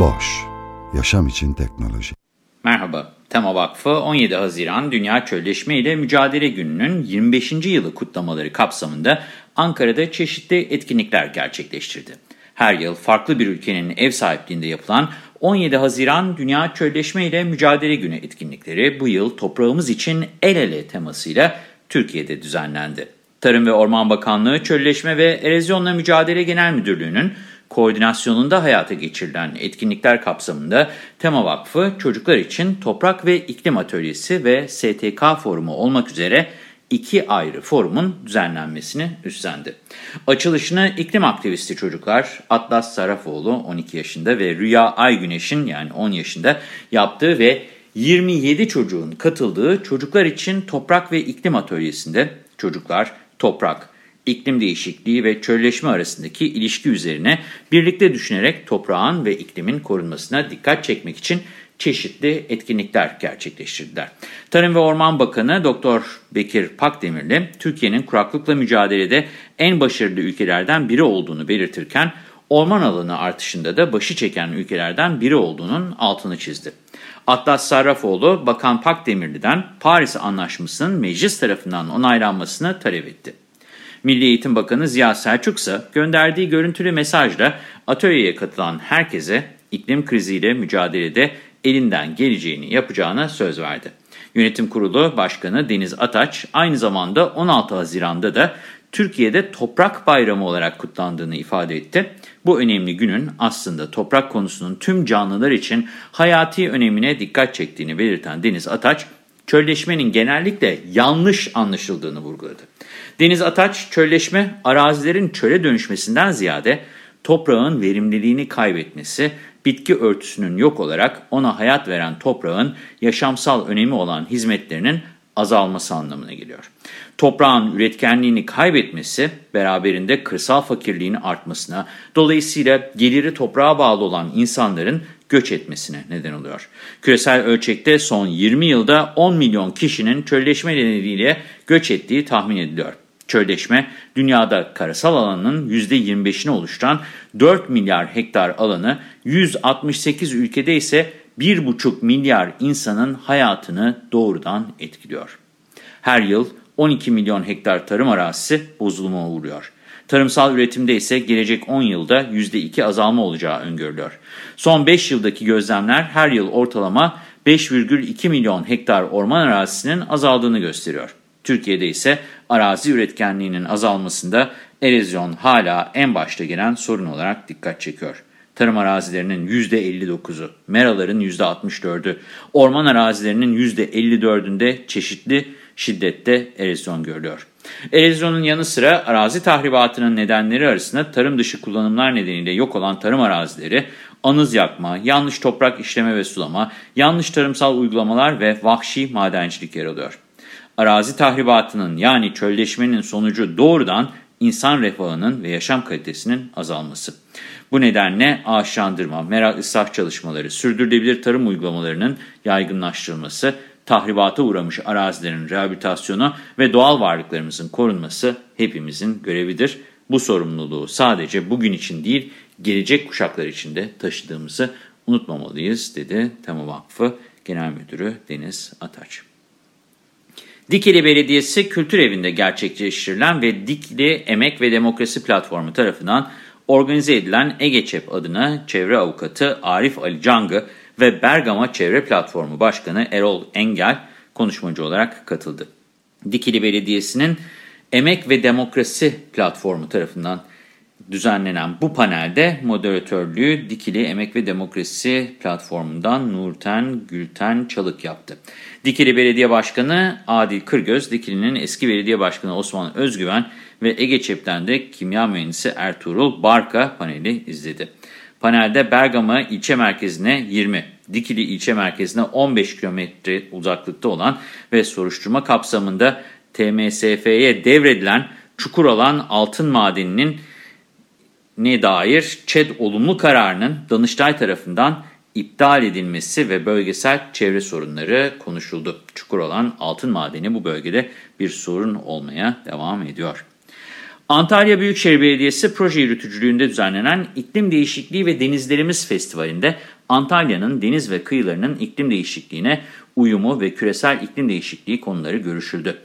Boş, yaşam için teknoloji. Merhaba, Tema Vakfı 17 Haziran Dünya Çölleşme ile Mücadele Günü'nün 25. yılı kutlamaları kapsamında Ankara'da çeşitli etkinlikler gerçekleştirdi. Her yıl farklı bir ülkenin ev sahipliğinde yapılan 17 Haziran Dünya Çölleşme ile Mücadele Günü etkinlikleri bu yıl toprağımız için el ele temasıyla Türkiye'de düzenlendi. Tarım ve Orman Bakanlığı Çölleşme ve Erozyonla Mücadele Genel Müdürlüğü'nün koordinasyonunda hayata geçirilen etkinlikler kapsamında Tema Vakfı çocuklar için Toprak ve İklim Atölyesi ve STK Forumu olmak üzere iki ayrı forumun düzenlenmesini üstlendi. Açılışını iklim aktivisti çocuklar Atlas Sarafoğlu 12 yaşında ve Rüya Aygüneş'in yani 10 yaşında yaptığı ve 27 çocuğun katıldığı Çocuklar için Toprak ve İklim Atölyesi'nde çocuklar, toprak, iklim değişikliği ve çölleşme arasındaki ilişki üzerine birlikte düşünerek toprağın ve iklimin korunmasına dikkat çekmek için çeşitli etkinlikler gerçekleştirdiler. Tarım ve Orman Bakanı Dr. Bekir Pakdemirli, Türkiye'nin kuraklıkla mücadelede en başarılı ülkelerden biri olduğunu belirtirken, orman alanı artışında da başı çeken ülkelerden biri olduğunun altını çizdi. Atlas Sarrafoğlu, Bakan Pakdemirli'den Paris Anlaşması'nın meclis tarafından onaylanmasını talep etti. Milli Eğitim Bakanı Ziya Selçuk ise gönderdiği görüntülü mesajla atölyeye katılan herkese iklim kriziyle mücadelede elinden geleceğini yapacağına söz verdi. Yönetim Kurulu Başkanı Deniz Ataç aynı zamanda 16 Haziran'da da Türkiye'de Toprak Bayramı olarak kutlandığını ifade etti. Bu önemli günün aslında toprak konusunun tüm canlılar için hayati önemine dikkat çektiğini belirten Deniz Ataç, çölleşmenin genellikle yanlış anlaşıldığını vurguladı. Deniz Ataç, çölleşme arazilerin çöle dönüşmesinden ziyade toprağın verimliliğini kaybetmesi, bitki örtüsünün yok olarak ona hayat veren toprağın yaşamsal önemi olan hizmetlerinin azalması anlamına geliyor. Toprağın üretkenliğini kaybetmesi beraberinde kırsal fakirliğin artmasına, dolayısıyla geliri toprağa bağlı olan insanların göç etmesine neden oluyor. Küresel ölçekte son 20 yılda 10 milyon kişinin çölleşme nedeniyle göç ettiği tahmin ediliyor. Çölleşme, dünyada karasal alanının %25'ini oluşturan 4 milyar hektar alanı, 168 ülkede ise 1,5 milyar insanın hayatını doğrudan etkiliyor. Her yıl 12 milyon hektar tarım arazisi bozulma uğruyor. Tarımsal üretimde ise gelecek 10 yılda %2 azalma olacağı öngörülüyor. Son 5 yıldaki gözlemler her yıl ortalama 5,2 milyon hektar orman arazisinin azaldığını gösteriyor. Türkiye'de ise arazi üretkenliğinin azalmasında erozyon hala en başta gelen sorun olarak dikkat çekiyor. Tarım arazilerinin %59'u, meraların %64'ü, orman arazilerinin %54'ünde çeşitli şiddette erozyon görülüyor. Erozyonun yanı sıra arazi tahribatının nedenleri arasında tarım dışı kullanımlar nedeniyle yok olan tarım arazileri, anız yakma, yanlış toprak işleme ve sulama, yanlış tarımsal uygulamalar ve vahşi madencilik yer alıyor. Arazi tahribatının yani çölleşmenin sonucu doğrudan insan refahının ve yaşam kalitesinin azalması. Bu nedenle ağaçlandırma, mera ıslah çalışmaları, sürdürülebilir tarım uygulamalarının yaygınlaştırılması, tahribata uğramış arazilerin rehabilitasyonu ve doğal varlıklarımızın korunması hepimizin görevidir. Bu sorumluluğu sadece bugün için değil, gelecek kuşaklar için de taşıdığımızı unutmamalıyız, dedi Tema Vakfı Genel Müdürü Deniz Ataç. Dikili Belediyesi Kültür Evi'nde gerçekleştirilen ve Dikili Emek ve Demokrasi Platformu tarafından organize edilen EGEÇEP adına çevre avukatı Arif Ali Cangı ve Bergama Çevre Platformu Başkanı Erol Engel konuşmacı olarak katıldı. Dikili Belediyesi'nin Emek ve Demokrasi Platformu tarafından düzenlenen bu panelde moderatörlüğü Dikili Emek ve Demokrasi Platformu'ndan Nurten Gülten Çalık yaptı. Dikili Belediye Başkanı Adil Kırgöz, Dikili'nin eski belediye başkanı Osman Özgüven ve Ege Çep'ten de kimya mühendisi Ertuğrul Barka paneli izledi. Panelde Bergama ilçe merkezine 20, Dikili ilçe merkezine 15 kilometre uzaklıkta olan ve soruşturma kapsamında TMSF'ye devredilen Çukurolan altın madeninin ne dair ÇED olumlu kararının Danıştay tarafından iptal edilmesi ve bölgesel çevre sorunları konuşuldu. Çukurolan altın madeni bu bölgede bir sorun olmaya devam ediyor. Antalya Büyükşehir Belediyesi proje yürütücülüğünde düzenlenen İklim Değişikliği ve Denizlerimiz Festivali'nde Antalya'nın deniz ve kıyılarının iklim değişikliğine uyumu ve küresel iklim değişikliği konuları görüşüldü.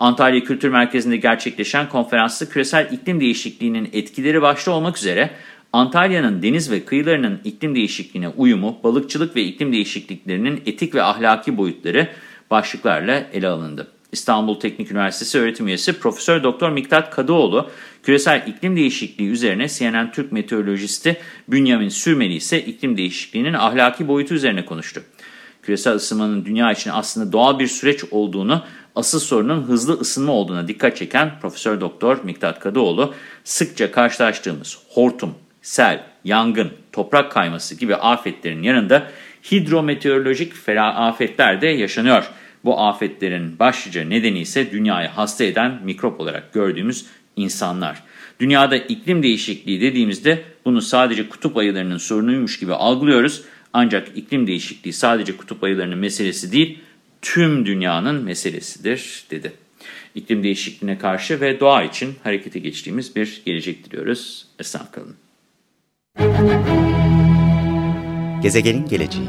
Antalya Kültür Merkezi'nde gerçekleşen konferansta küresel iklim değişikliğinin etkileri başta olmak üzere Antalya'nın deniz ve kıyılarının iklim değişikliğine uyumu, balıkçılık ve iklim değişikliklerinin etik ve ahlaki boyutları başlıklarla ele alındı. İstanbul Teknik Üniversitesi öğretim üyesi Profesör Doktor Miktat Kadıoğlu, küresel iklim değişikliği üzerine CNN Türk meteorolojisti Bünyamin Sürmeli ise iklim değişikliğinin ahlaki boyutu üzerine konuştu. Küresel ısınmanın dünya için aslında doğal bir süreç olduğunu, asıl sorunun hızlı ısınma olduğuna dikkat çeken Profesör Doktor Miktat Kadıoğlu, sıkça karşılaştığımız hortum, sel, yangın, toprak kayması gibi afetlerin yanında hidrometeorolojik afetler de yaşanıyor. Bu afetlerin başlıca nedeni ise dünyayı hasta eden mikrop olarak gördüğümüz insanlar. Dünyada iklim değişikliği dediğimizde bunu sadece kutup ayılarının sorunuymuş gibi algılıyoruz. Ancak iklim değişikliği sadece kutup ayılarının meselesi değil, tüm dünyanın meselesidir dedi. İklim değişikliğine karşı ve doğa için harekete geçtiğimiz bir gelecek diliyoruz. Esen kalın. Gezegenin geleceği